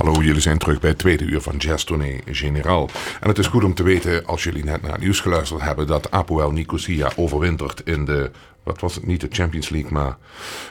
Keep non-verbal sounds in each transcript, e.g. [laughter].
Hallo, jullie zijn terug bij het tweede uur van Jazz Tournee Generaal. En het is goed om te weten, als jullie net naar het nieuws geluisterd hebben, dat Apoel Nicosia overwintert in de, wat was het, niet de Champions League, maar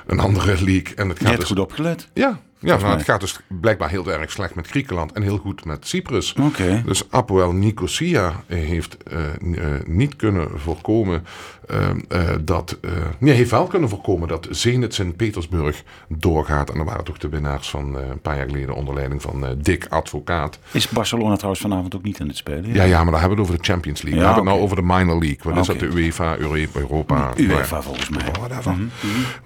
een andere league. En het gaat dus, goed opgelet. ja, ja het gaat dus blijkbaar heel erg slecht met Griekenland en heel goed met Cyprus. Oké. Dus Apoel Nicosia heeft eh, eh, niet kunnen voorkomen eh, eh, dat. nee, heeft wel kunnen voorkomen dat Zenit Sint-Petersburg doorgaat. En dat waren toch de winnaars van een paar jaar geleden onder leiding van Dick Advocaat. Is Barcelona trouwens vanavond ook niet aan het spelen? Ja, ja, maar dan hebben we het over de Champions League. Ja, we hebben het nou over de Minor League. Wat is dat? De UEFA, Europa. UEFA volgens mij. ja, whatever.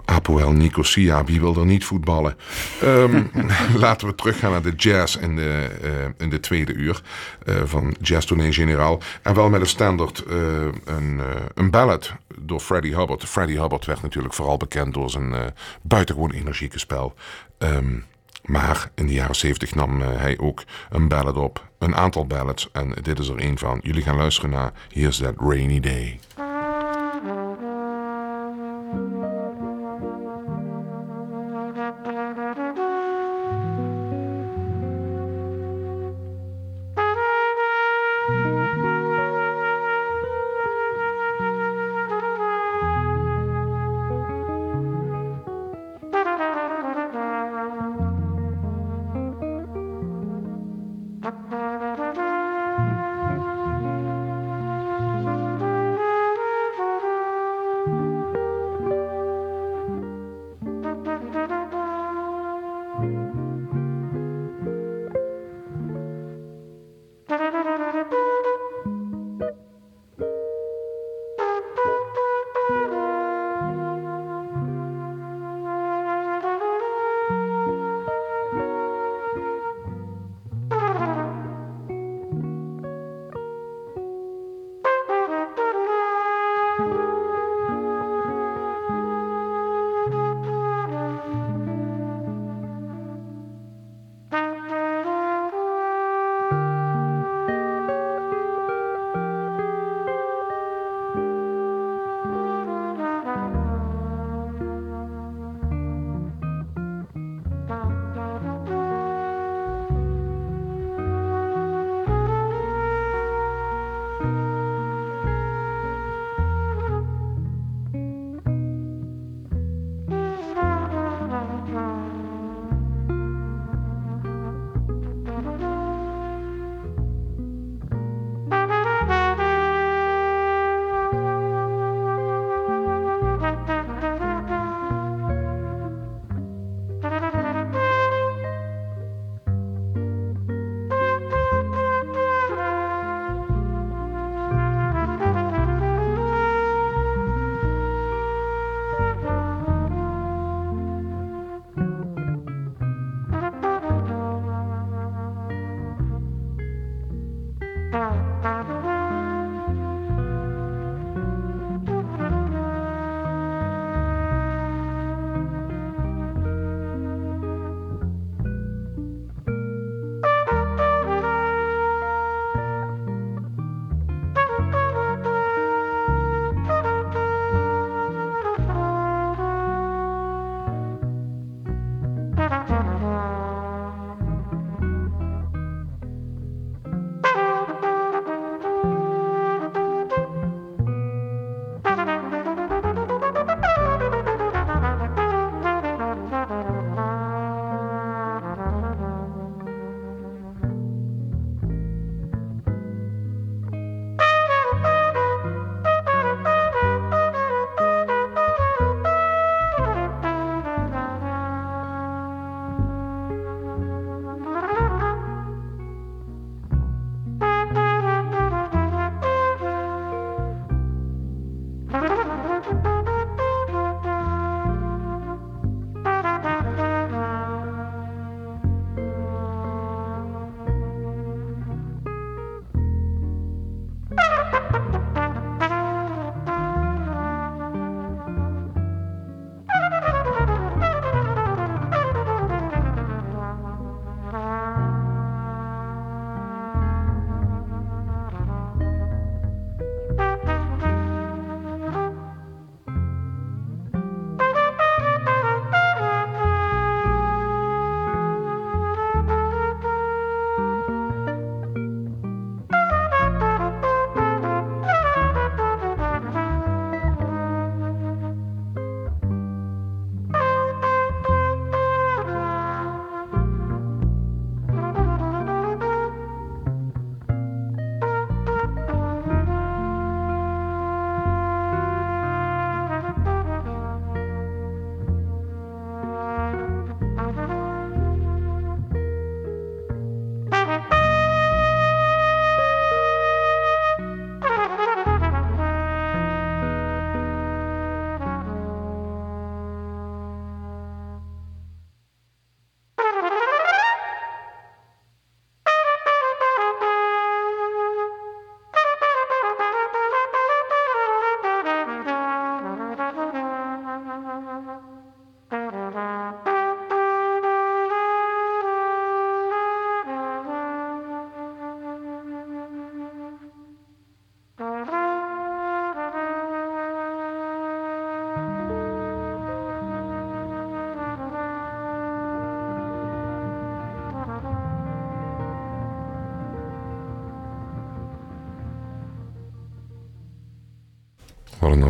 Apoel Nicosia, wie wil er niet voetballen? Ehm, [laughs] laten we teruggaan naar de jazz in de, eh, in de tweede uur eh, van Jazz Tournee Generaal. En wel met een standaard, eh, een, een ballad door Freddie Hubbard. Freddie Hubbard werd natuurlijk vooral bekend door zijn buitengewoon energieke spel. Ehm, maar in de jaren 70 nam hij ook een ballad op. Een aantal ballads. En dit is er één van. Jullie gaan luisteren naar Here's That Rainy Day.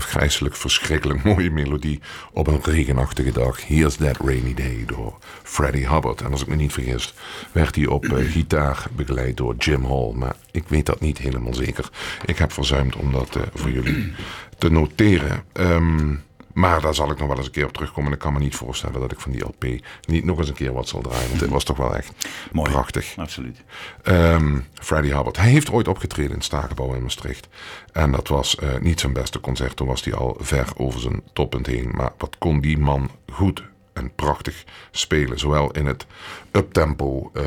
Afgrijzelijk, verschrikkelijk mooie melodie op een regenachtige dag. Here's That Rainy Day door Freddie Hubbard. En als ik me niet vergis, werd hij op uh, gitaar begeleid door Jim Hall. Maar ik weet dat niet helemaal zeker. Ik heb verzuimd om dat uh, voor jullie te noteren. Um, maar daar zal ik nog wel eens een keer op terugkomen. En ik kan me niet voorstellen dat ik van die LP niet nog eens een keer wat zal draaien. Want dit was toch wel echt Mooi, prachtig. Absoluut. Um, Freddie Hubbard. Hij heeft ooit opgetreden in Stakenbouw in Maastricht. En dat was uh, niet zijn beste concert. Toen was hij al ver over zijn toppunt heen. Maar wat kon die man goed en prachtig spelen. Zowel in het uptempo... Uh,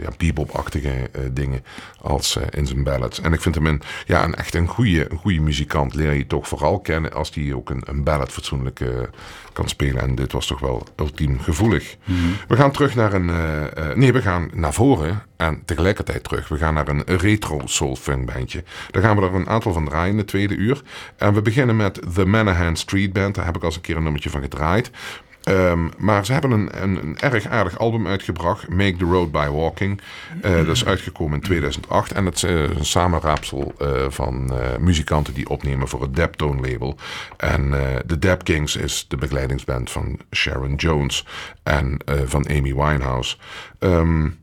ja, bebop-achtige uh, dingen als uh, in zijn ballads. En ik vind hem een, ja, een echt een goede, een goede muzikant. Leer je toch vooral kennen als hij ook een, een ballad fatsoenlijk kan spelen. En dit was toch wel ultiem gevoelig. Mm -hmm. We gaan terug naar een... nee, we gaan naar voren en tegelijkertijd terug. We gaan naar een retro soul funk bandje. Daar gaan we er een aantal van draaien in de tweede uur. En we beginnen met The Manahan Street Band. Daar heb ik al eens een keer een nummertje van gedraaid. Um, maar ze hebben een, een, een, erg aardig album uitgebracht, Make the Road by Walking. Uh, dat is uitgekomen in 2008 en het is uh, een samenraapsel uh, van muzikanten die opnemen voor het Deptone label. En de Dap Kings is de begeleidingsband van Sharon Jones en van Amy Winehouse. Um,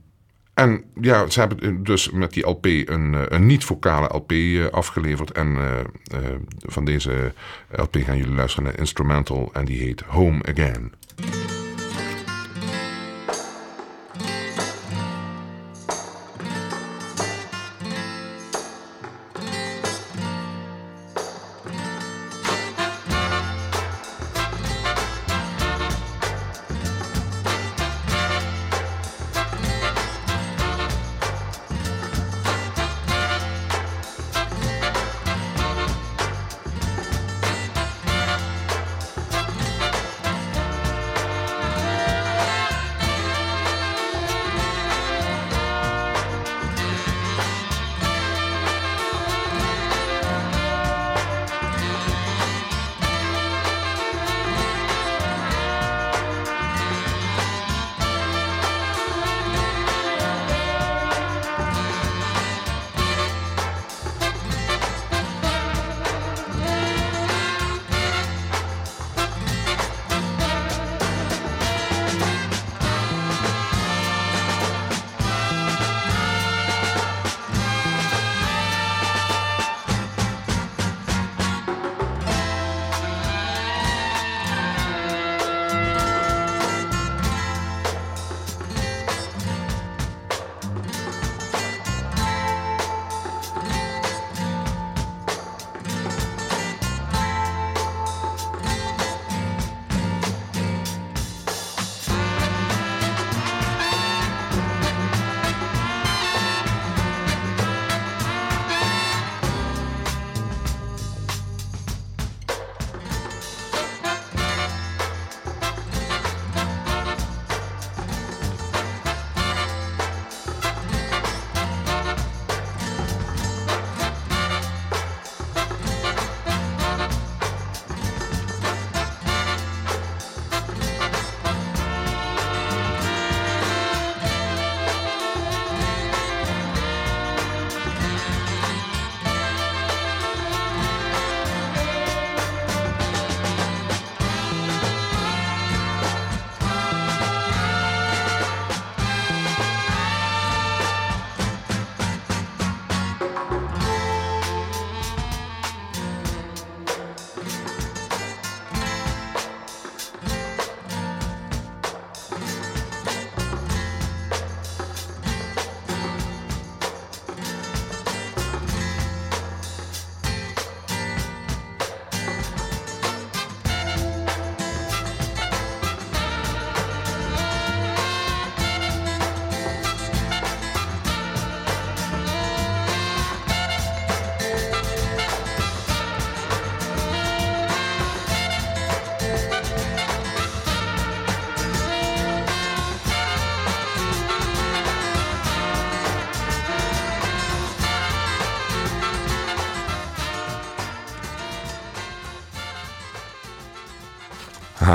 en ja, ze hebben dus met die LP een, een niet-vocale LP afgeleverd. En uh, van deze LP gaan jullie luisteren naar Instrumental. En die heet Home Again.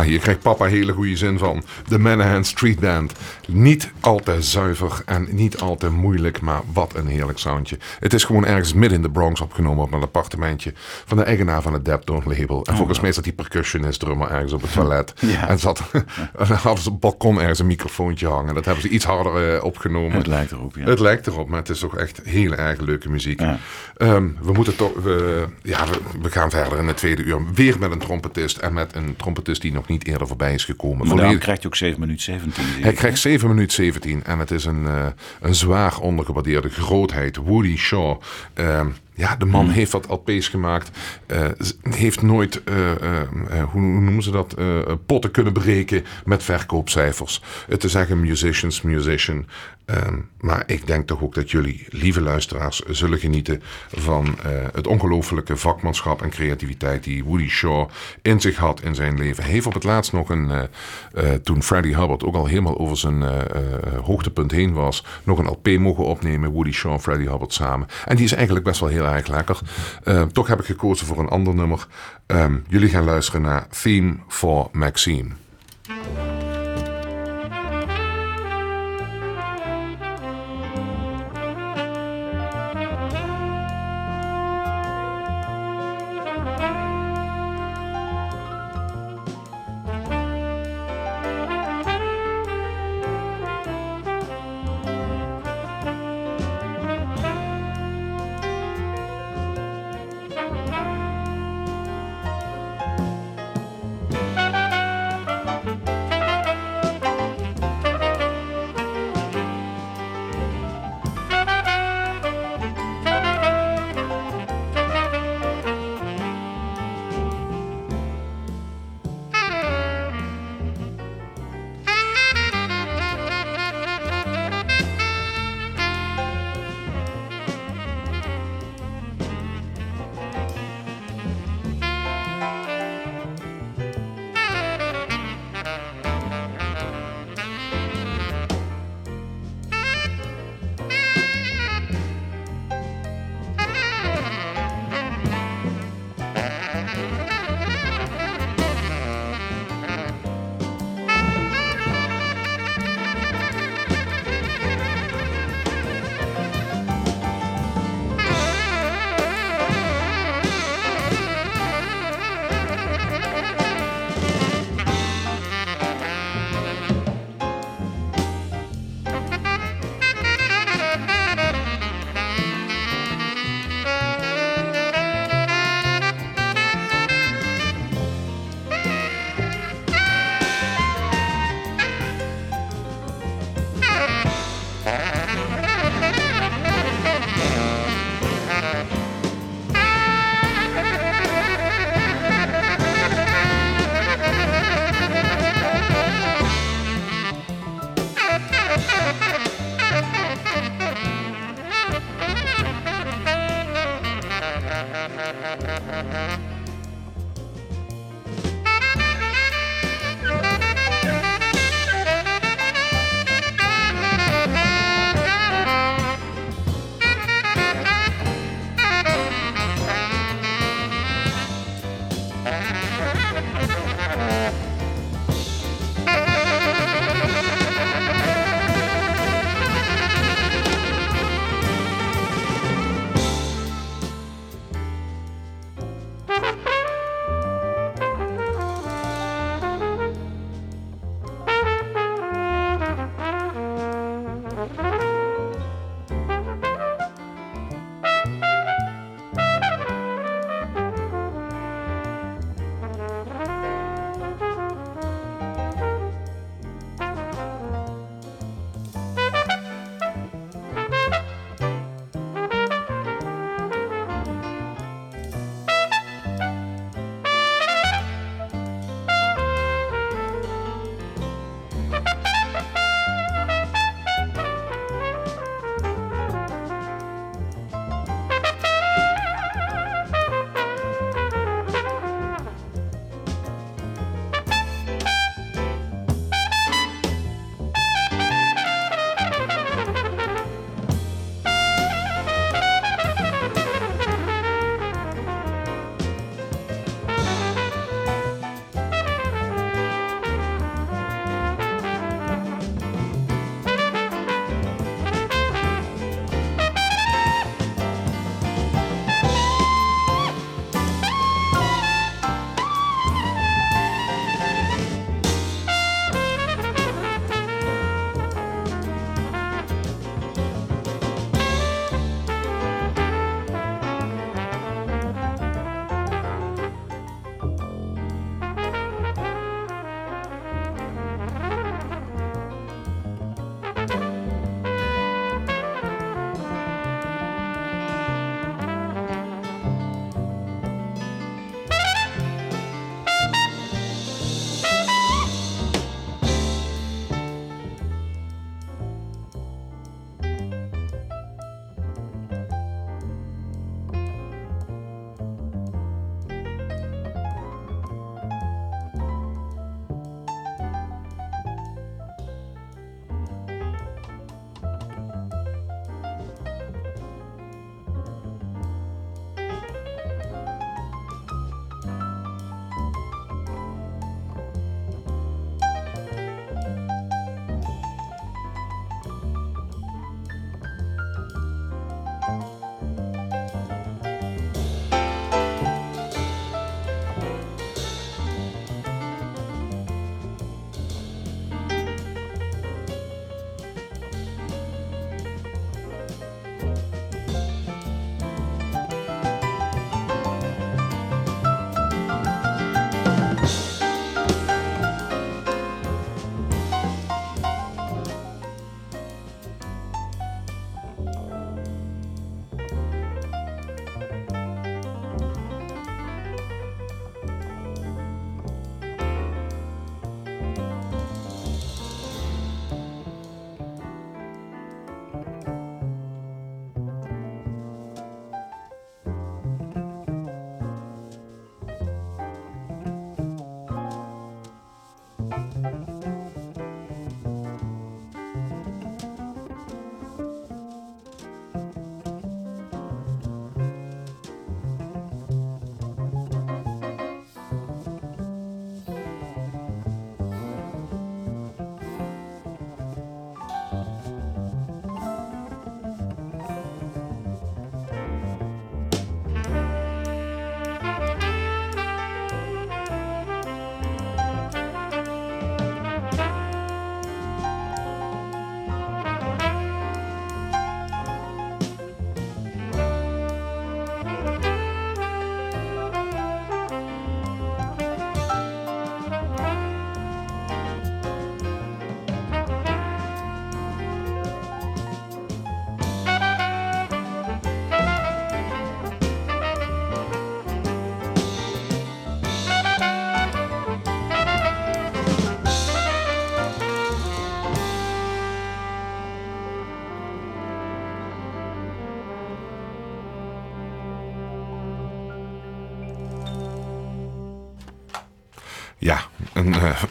Hier krijgt papa hele goede zin van. De Manahan Street Band. Niet al te zuiver en niet al te moeilijk, maar wat een heerlijk soundje. Het is gewoon ergens midden in de Bronx opgenomen op een appartementje van de eigenaar van het Deptone label. En volgens mij zat die percussionist drummer ergens op het toilet. [laughs] Ja. En zat, [laughs] en hadden ze op het balkon ergens een microfoontje hangen. Dat hebben ze iets harder eh, opgenomen. Het lijkt erop, ja. Het lijkt erop, maar het is toch echt heel erg leuke muziek. Ja. Ehm, we moeten toch, we, ja, we, we gaan verder in het tweede uur. Weer met een trompetist en met een trompetist die nog niet eerder voorbij is gekomen. Maar Volledig- krijgt hij ook 7 minuten 17. zie hij ik. krijgt 7 minuten 17 en het is een, eh, een zwaar ondergewaardeerde grootheid. Woody Shaw. Ehm, ja, de man heeft wat LP's gemaakt. eh, heeft nooit, eh, eh, hoe, noemen ze dat, potten kunnen breken met verkoopcijfers. Het is echt een musician's musician. Ehm, maar ik denk toch ook dat jullie, lieve luisteraars, zullen genieten van het ongelofelijke vakmanschap en creativiteit die Woody Shaw in zich had in zijn leven. Hij heeft op het laatst nog een, toen Freddie Hubbard ook al helemaal over zijn hoogtepunt heen was, nog een LP mogen opnemen, Woody Shaw en Freddie Hubbard samen. En die is eigenlijk best wel heel erg lekker. Eh, toch heb ik gekozen voor een ander nummer. Ehm, jullie gaan luisteren naar Theme for Maxine.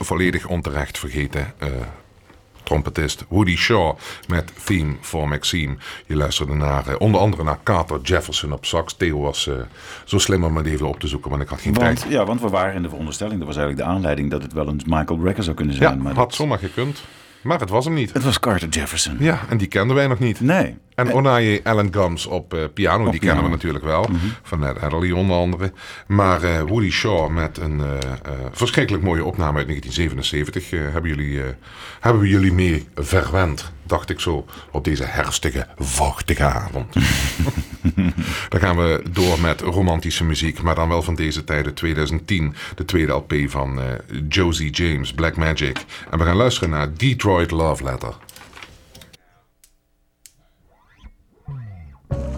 Volledig onterecht vergeten uh, trompetist Woody Shaw met Theme for Maxime. Je luisterde naar, uh, onder andere naar Carter Jefferson op sax. Theo was zo slim om het even op te zoeken, want ik had geen want, tijd. Ja, want we waren in de veronderstelling, dat was eigenlijk de aanleiding, dat het wel een Michael Brecker zou kunnen zijn. Ja, maar had dat... zomaar gekund. Maar het was hem niet. Het was Carter Jefferson. Ja, en die kenden wij nog niet. Nee. En Onaje Allen Gums op uh, piano, Op die piano. kennen we natuurlijk wel. Mhm. Van Ned Adderley onder andere. Maar uh, Woody Shaw met een uh, verschrikkelijk mooie opname uit 1977 hebben, jullie, hebben we jullie mee verwend. Dacht ik zo op deze herfstige, vochtige avond. [laughs] dan gaan we door met romantische muziek. Maar dan wel van deze tijden 2010. De tweede LP van Josie James, Black Magic. En we gaan luisteren naar Detroit Love Letter. Bye.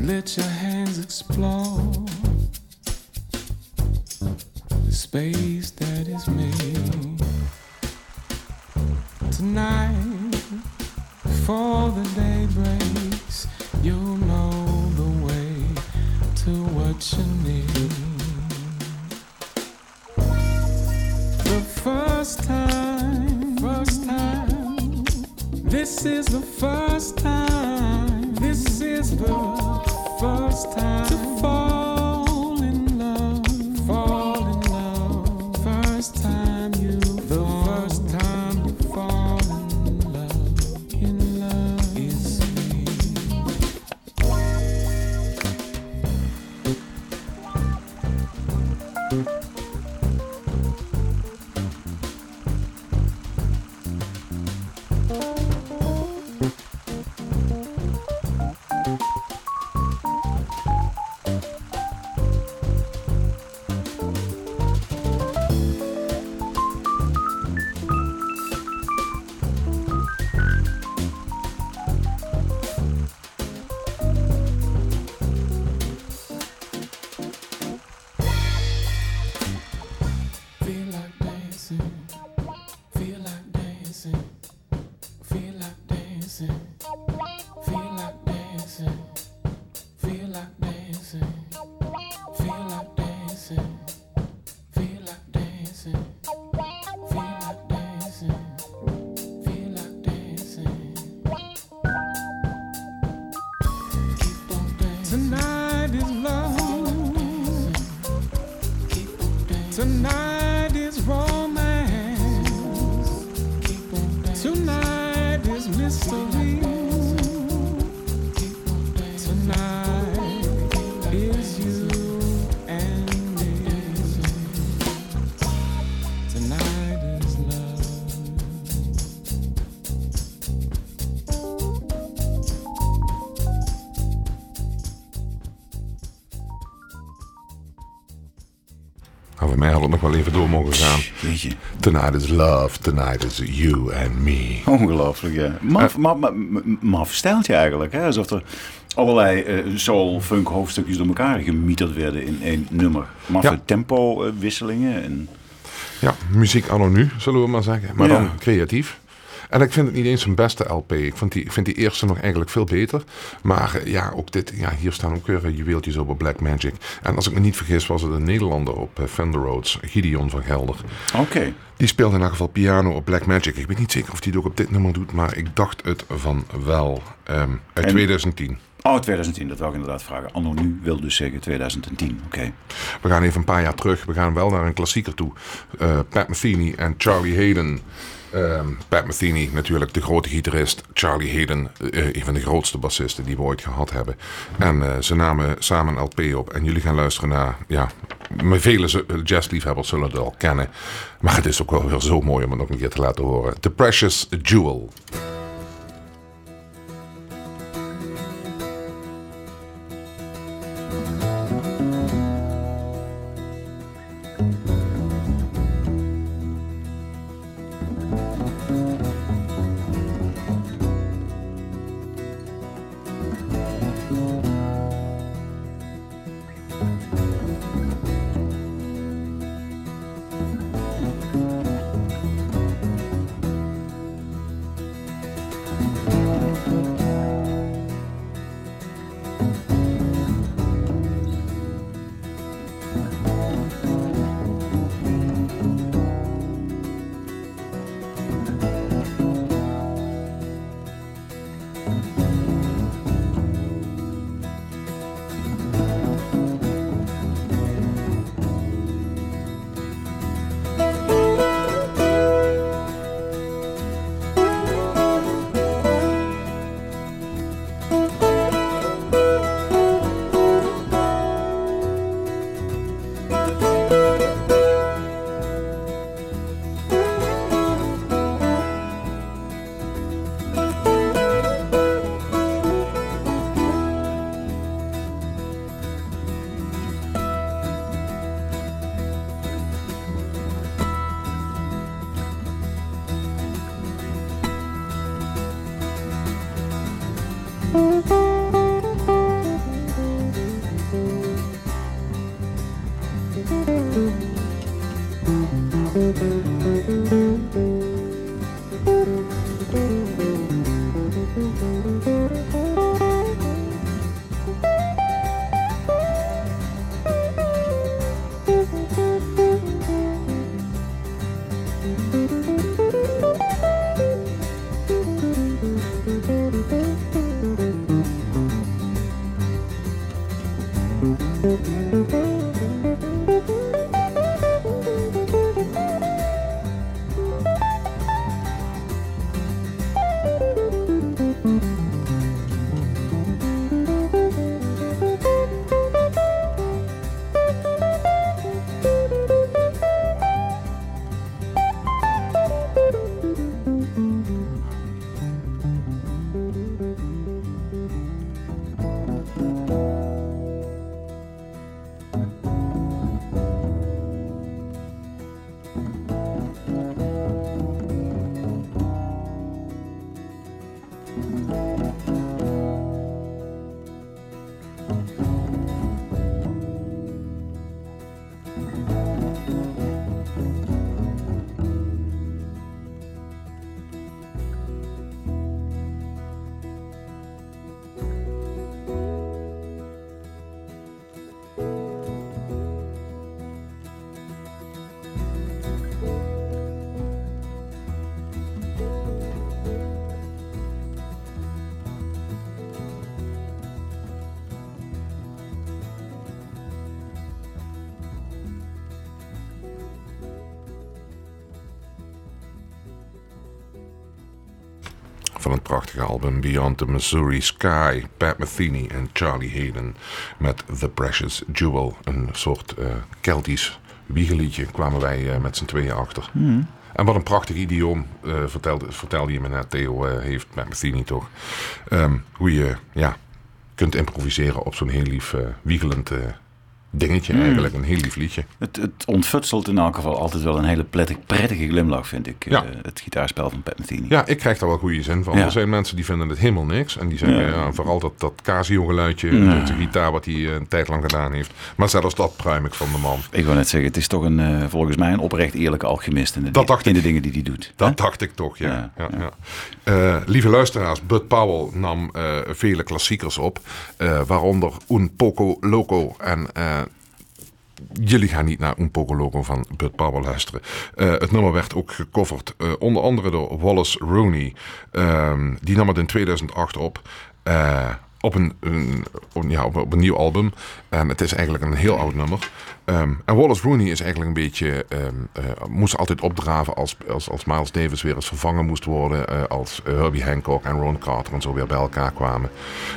Let your hands explore even door mogen gaan. Weet je, Tonight is love, tonight is you and me. ongelooflijk, ja. Maf, maf, maf, maf stijltje eigenlijk, hè? Alsof er allerlei eh, soul, funk hoofdstukjes door elkaar gemieterd werden in één nummer. Maffe Ja. tempo eh, wisselingen en... Ja, muziek anno nu, zullen we maar zeggen. Maar Ja. dan creatief. En ik vind het niet eens een beste LP. Ik vind die, ik vind die eerste nog eigenlijk veel beter. Maar eh, ja, ook dit, ja, hier staan ook weer eh, juweeltjes op Black Magic. En als ik me niet vergis was het een Nederlander op eh, Fender Rhodes, Gideon van Gelder. Oké. Die speelde in elk geval piano op Black Magic. Ik weet niet zeker of hij het ook op dit nummer doet, maar ik dacht het van wel. Ehm, uit En- 2010. Oh, 2010, dat wil ik inderdaad vragen. Anno nu wil dus zeggen 2010. Oké. We gaan even een paar jaar terug. We gaan wel naar een klassieker toe. Eh, Pat Metheny en Charlie Hayden. Ehm, Pat Metheny, natuurlijk de grote gitarist. Charlie Hayden, eh, een van de grootste bassisten die we ooit gehad hebben. En eh, ze namen samen een LP op. En jullie gaan luisteren naar, ja, vele jazzliefhebbers zullen het al kennen. Maar het is ook wel weer zo mooi om het nog een keer te laten horen. The Precious Jewel. Van het prachtige album Beyond the Missouri Sky, Pat Metheny en Charlie Hayden met The Precious Jewel. Een soort eh Keltisch wiegeliedje kwamen wij eh, met z'n tweeën achter. En wat een prachtig idioom, eh, vertelde, vertelde je me net, Theo, heeft Pat Metheny toch. Ehm, hoe je ja, kunt improviseren op zo'n heel lief wiegelend dingetje eigenlijk, een heel lief liedje. Het, het ontfutselt in elk geval altijd wel een hele prettig, prettige glimlach, vind ik. Ja. eh, het gitaarspel van Pat Metheny. Ja, ik krijg daar wel goede zin van. Ja. Er zijn mensen die vinden het helemaal niks. En die zeggen, Ja. ja. vooral dat, dat Casio-geluidje, Ja. de gitaar wat hij eh, een tijd lang gedaan heeft. Maar zelfs dat pruim ik van de man. Ik wou net zeggen, het is toch een, eh, volgens mij een oprecht eerlijke alchemist in de, Dat dacht in ik. de dingen die hij doet. Dat dacht ik toch, ja. Ja, ja, ja. ja. Eh, lieve luisteraars, Bud Powell nam eh, vele klassiekers op. eh, waaronder Un Poco Loco en... Jullie gaan niet naar Un Poco van Bud Powell luisteren. Eh, het nummer werd ook gecoverd, eh, onder andere door Wallace Rooney. Ehm, die nam het in 2008 op. eh, op, een, een- ja, op een nieuw album. En het is eigenlijk een heel oud nummer. Ehm, en Wallace Rooney is eigenlijk een beetje, ehm, eh, moest altijd opdraven als, als, als Miles Davis weer eens vervangen moest worden. eh, als Herbie Hancock en Ron Carter en zo weer bij elkaar kwamen.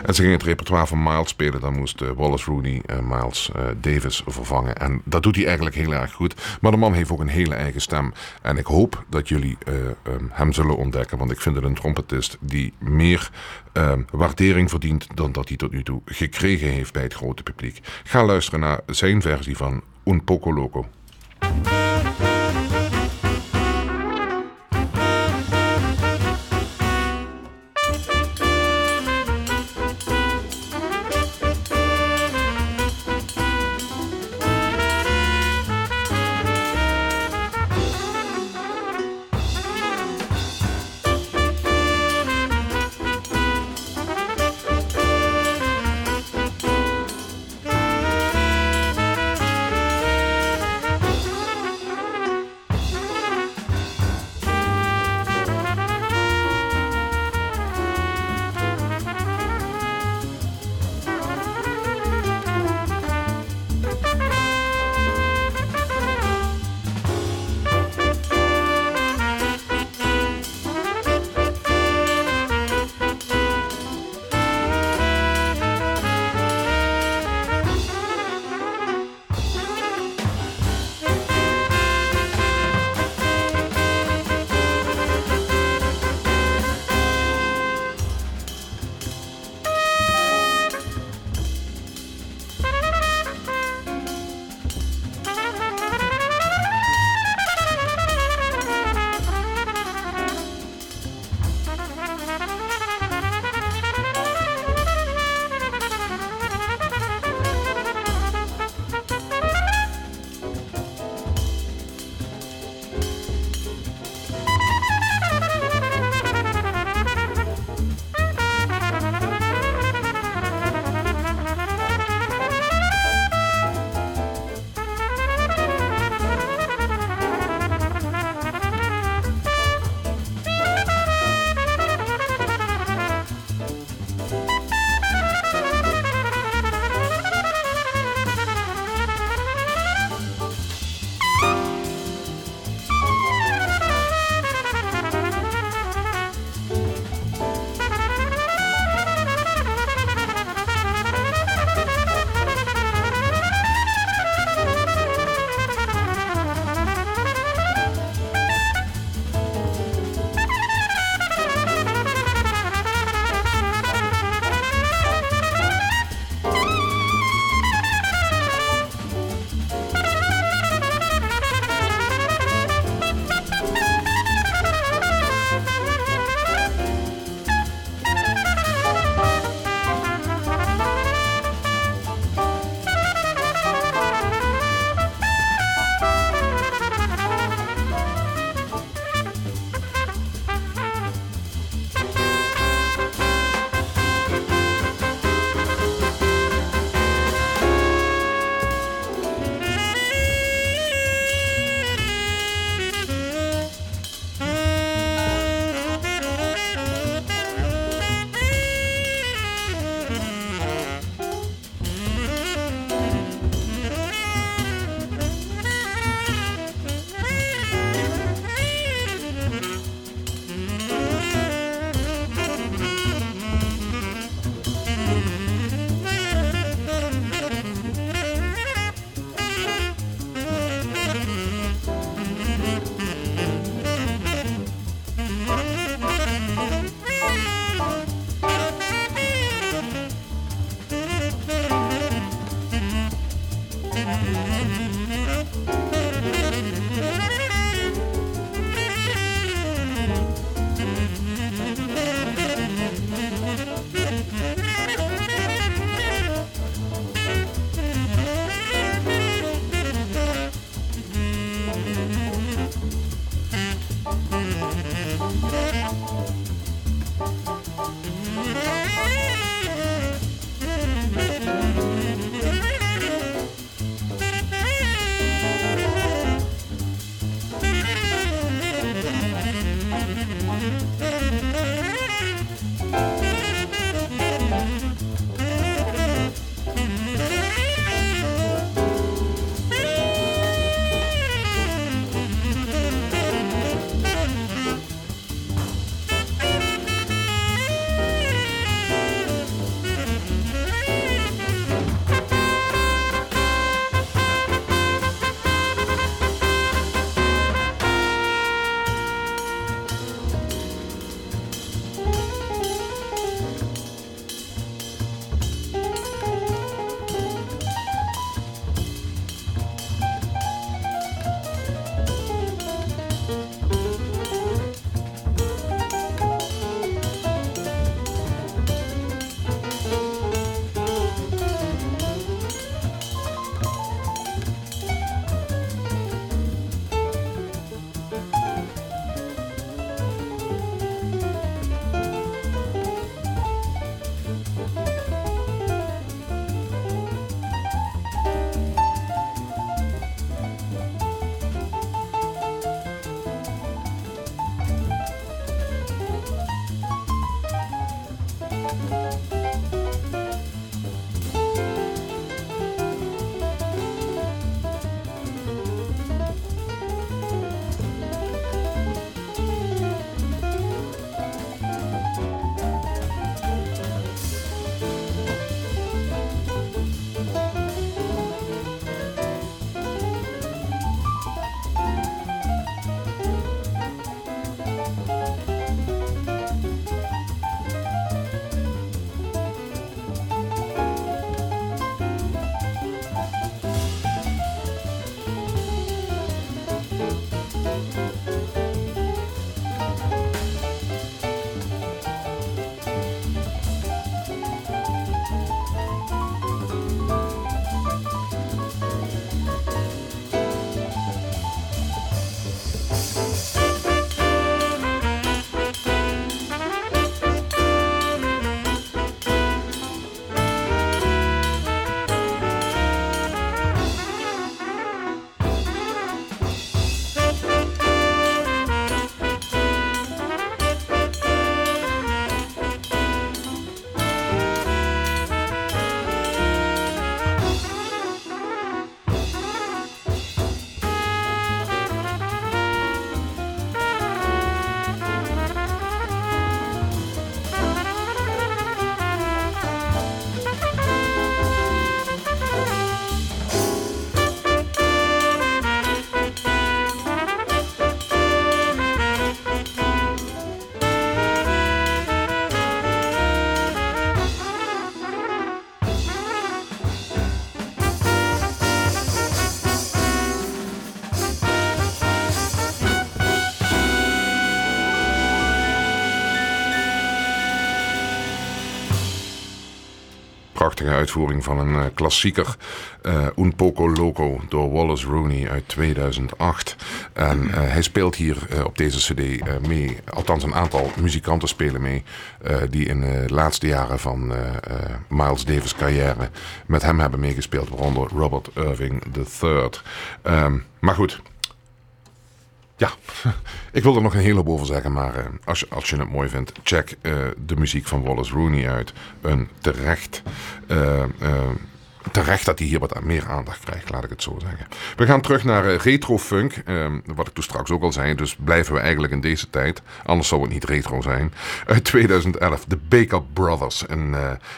En ze gingen het repertoire van Miles spelen. Dan moest eh, Wallace Rooney Miles Davis vervangen. En dat doet hij eigenlijk heel erg goed. Maar de man heeft ook een hele eigen stem. En ik hoop dat jullie eh, ehm, hem zullen ontdekken. Want ik vind het een trompetist die meer ehm, waardering verdient dan dat hij tot nu toe gekregen heeft bij het grote publiek. Ga luisteren naar zijn versie van Un Poco Loco. Uitvoering van een eh, klassieker. eh Un Poco Loco door Wallace Rooney uit 2008. En eh, hij speelt hier op deze cd mee. Althans, een aantal muzikanten spelen mee. die in de laatste jaren van Miles Davis' carrière met hem hebben meegespeeld. Waaronder Robert Irving III. Ehm, maar goed, ja, [laughs] ik wil er nog een hele hoop over zeggen, maar eh, als, je, als je het mooi vindt, check eh, de muziek van Wallace Rooney uit. Een terecht, eh, terecht dat hij hier wat meer aandacht krijgt, laat ik het zo zeggen. We gaan terug naar eh, retro funk, eh, wat ik toen straks ook al zei, dus blijven we eigenlijk in deze tijd, anders zou het niet retro zijn. Uit 2011, de Baker Brothers, een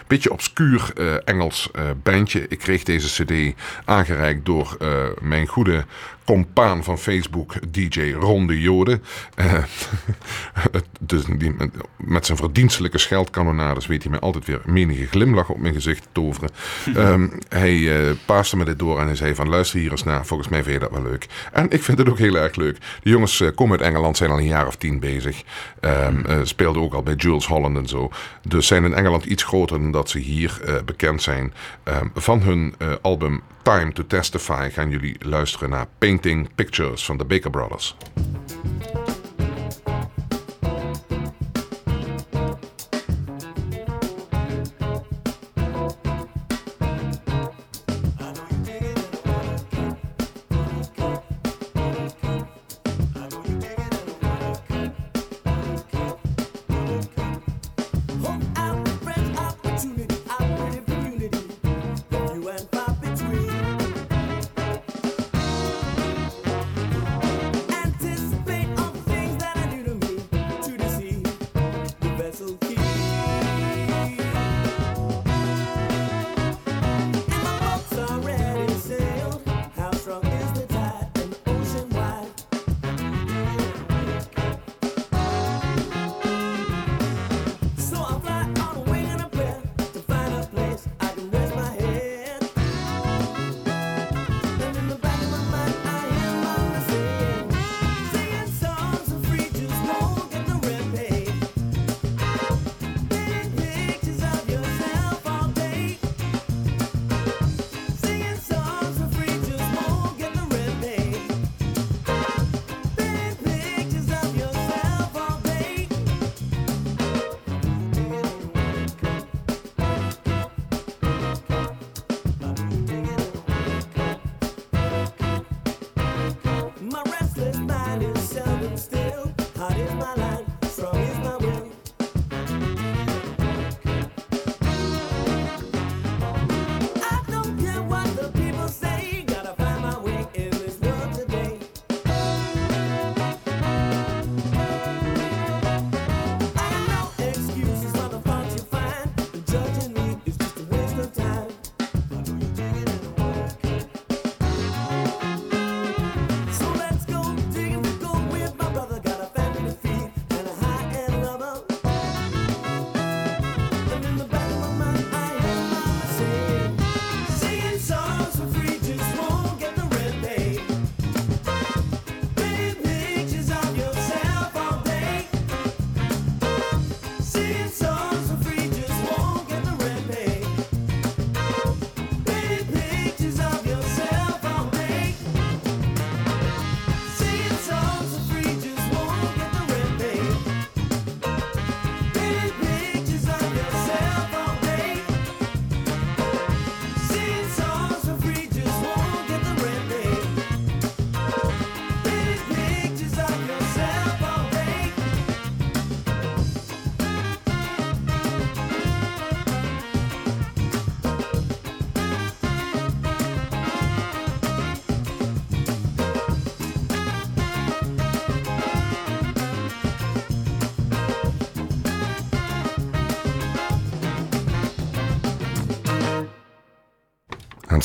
beetje obscuur Engels bandje. Ik kreeg deze cd aangereikt door mijn goede compaan van Facebook, DJ Ron de Jode. Eh, [laughs] dus die, met, zijn verdienstelijke scheldkanonades weet hij mij altijd weer menige glimlach op mijn gezicht toveren. [laughs] Ehm, hij eh paaste me dit door en hij zei van luister hier eens naar, volgens mij vind je dat wel leuk. En ik vind het ook heel erg leuk. De jongens eh, komen uit Engeland, zijn al een jaar of tien bezig. Ehm eh, speelden ook al bij Jules Holland en zo. Dus zijn in Engeland iets groter dan dat ze hier bekend zijn. Ehm, van hun album Time to Testify gaan jullie luisteren naar Painting Pictures van de Baker Brothers.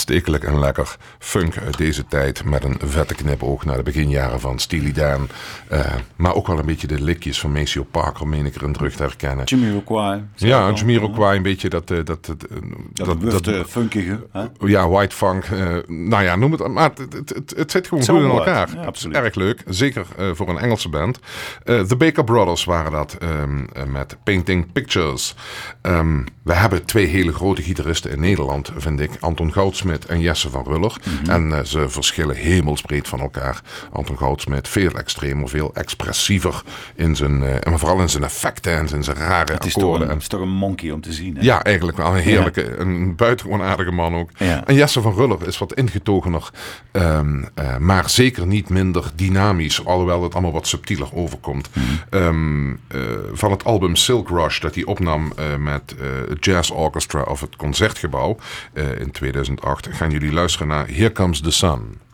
Aanstekelijk en lekker funk uit deze tijd met een vette knipoog naar de beginjaren van Steely Dan. Eh, maar ook wel een beetje de likjes van Maceo Parker, meen ik erin terug te herkennen. Jamiroquai. Ja, Jamiroquai, een beetje dat... eh, dat, dat, eh, Dat, dat, dat funkige. Hè? ja, white funk. nou ja, noem het. Maar het, het, het, het zit gewoon goed in elkaar. Ja, absoluut. Erg leuk. Zeker voor een Engelse band. The Baker Brothers waren dat ehm, eh, met Painting Pictures. Ehm, we hebben twee hele grote gitaristen in Nederland, vind ik. Anton Goudsmit en Jesse van Ruller. Mhm. En eh, ze verschillen hemelsbreed van elkaar. Anton Goudsmit veel extremer, veel expressiever. In zijn, eh, en vooral in zijn effecten en in zijn rare Het is toch, akkoorden. een, het is toch een monkey om te zien. Hè? ja, eigenlijk wel een heerlijke, een buitengewoon aardige man ook. Ja. En Jesse van Ruller is wat ingetogener, ehm, eh, maar zeker niet minder dynamisch, alhoewel het allemaal wat subtieler overkomt. Ehm, eh, van het album Silk Rush, dat hij opnam met het Jazz Orchestra of het Concertgebouw in 2008, gaan jullie luisteren naar Here Comes the Sun.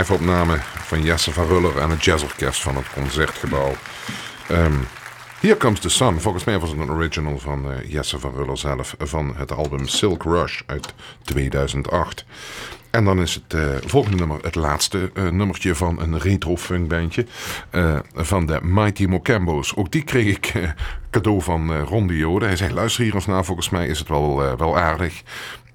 Live-opname van Jesse van Ruller en het jazzorkest van het Concertgebouw. Ehm Here Comes the Sun. Volgens mij was het een original van eh, Jesse van Ruller zelf. Van het album Silk Rush uit 2008. En dan is het eh, volgende nummer het laatste eh, nummertje van een retro-funk bandje. eh, van de Mighty Mocambo's. Ook die kreeg ik cadeau van Ron Diode. Hij zei, luister hier eens naar. Volgens mij is het wel, wel aardig.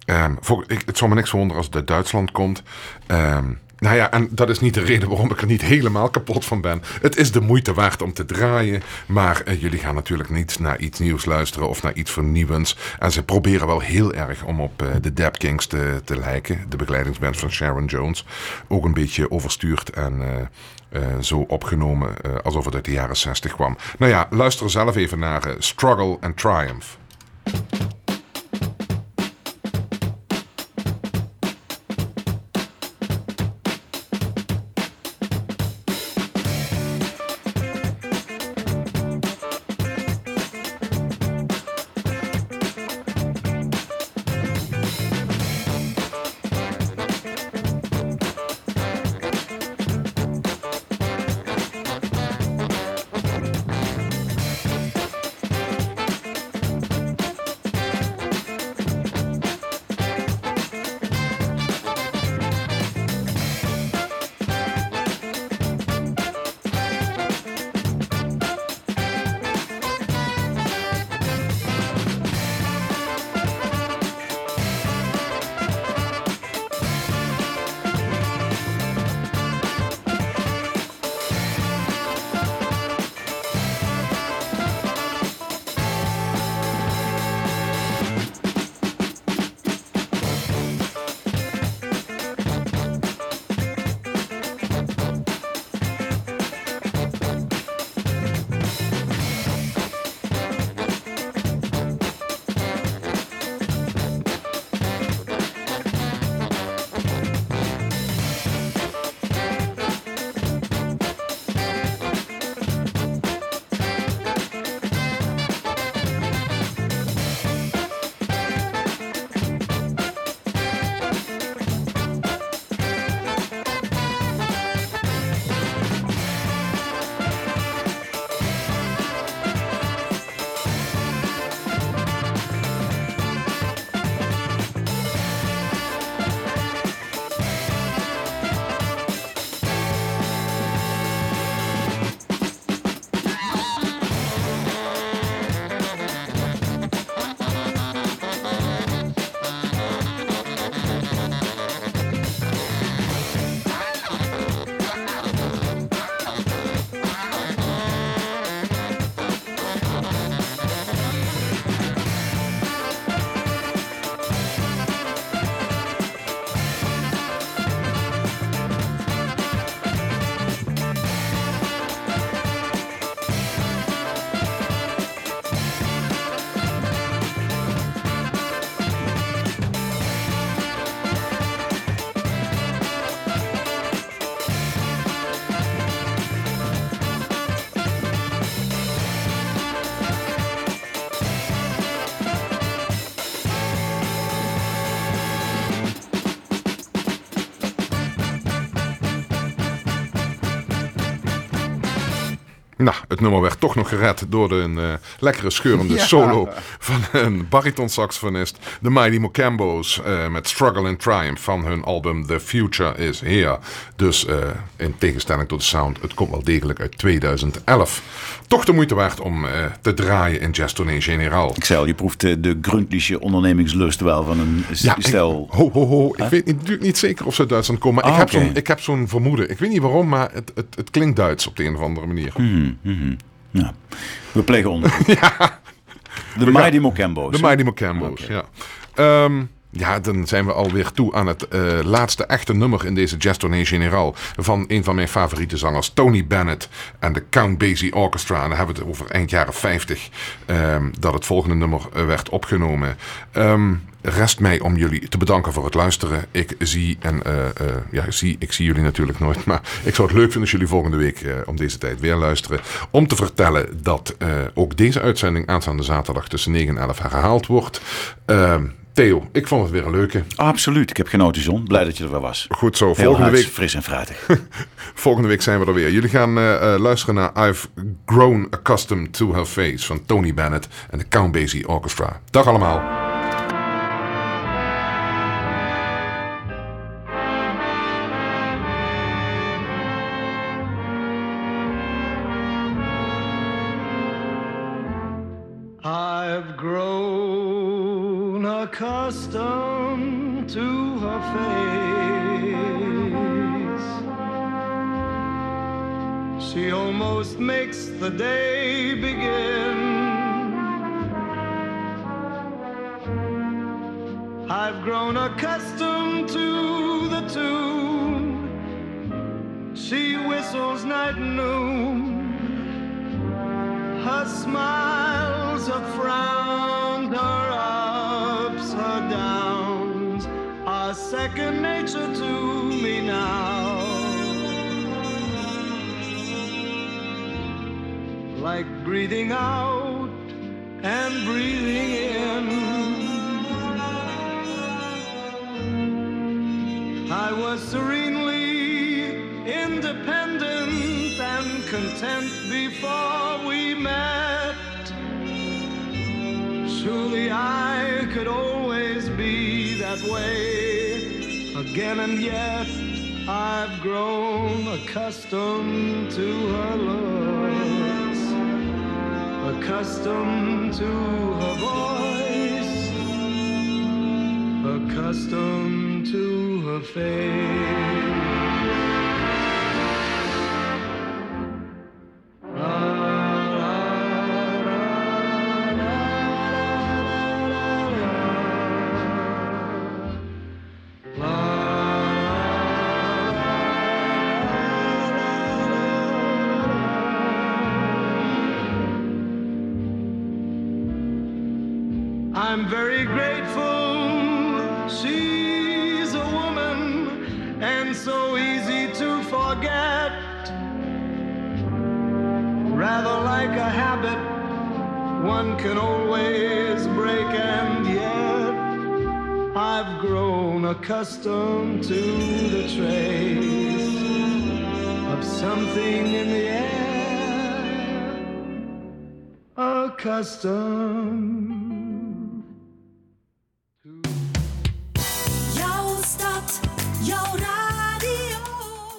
Ehm, voor, ik, het zal me niks verwonderen als het uit Duitsland komt. Ehm, nou ja, en dat is niet de reden waarom ik er niet helemaal kapot van ben. Het is de moeite waard om te draaien. Maar eh, jullie gaan natuurlijk niet naar iets nieuws luisteren of naar iets vernieuwends. En ze proberen wel heel erg om op eh, de Dap Kings te, lijken. De begeleidingsband van Sharon Jones. Ook een beetje overstuurd en eh, zo opgenomen alsof het uit de jaren 60 kwam. Nou ja, luister zelf even naar Struggle and Triumph. Het nummer werd toch nog gered door een eh, lekkere scheurende [laughs] solo van een baritonsaxofonist. De Mighty Mocambo's eh, met Struggle and Triumph van hun album The Future Is Here. Dus eh, in tegenstelling tot de sound, het komt wel degelijk uit 2011. Toch de moeite waard om eh, te draaien in Jazz Tournee Generaal. Ik zei al, je proeft eh, de gründliche ondernemingslust wel van een Ja, ik, stel. ho, ho, ho. Ik weet natuurlijk niet zeker of ze uit Duitsland komen. Maar Ah, ik, heb oké. zo'n, ik heb zo'n vermoeden. Ik weet niet waarom, maar het, het, het klinkt Duits op de een of andere manier. Ja. We plegen onderzoek. [laughs] De Mighty Mocambo's. De Mighty Mocambo's, ja. Ehm, ja, dan zijn we alweer toe aan het eh, laatste echte nummer in deze Jazz Tournee. Van een van mijn favoriete zangers, Tony Bennett en de Count Basie Orchestra. En dan hebben we het over eind jaren 50 ehm, dat het volgende nummer eh, werd opgenomen. Ehm, rest mij om jullie te bedanken voor het luisteren. Ik zie, en, eh, ja, zie, ik zie jullie natuurlijk nooit, [laughs] maar ik zou het leuk vinden als jullie volgende week om deze tijd weer luisteren. Om te vertellen dat ook deze uitzending aanstaande zaterdag tussen 9 en 11 herhaald wordt. Theo, ik vond het weer een leuke. Absoluut. Ik heb genoten, John. Blij dat je er weer was. Goed zo, volgende week, fris en fruitig. [laughs] volgende week zijn we er weer. Jullie gaan eh, eh, luisteren naar I've Grown Accustomed to Her Face van Tony Bennett en de Count Basie Orchestra. Dag allemaal. She almost makes the day begin. I've grown accustomed to the tune. She whistles night and noon. Her smiles, her frowns, her ups, her downs are second nature to me now. Like breathing out and breathing in. I was serenely independent and content before we met. Surely I could always be that way again, and yet I've grown accustomed to her looks, accustomed to her voice, accustomed to her face. Air. Accustomed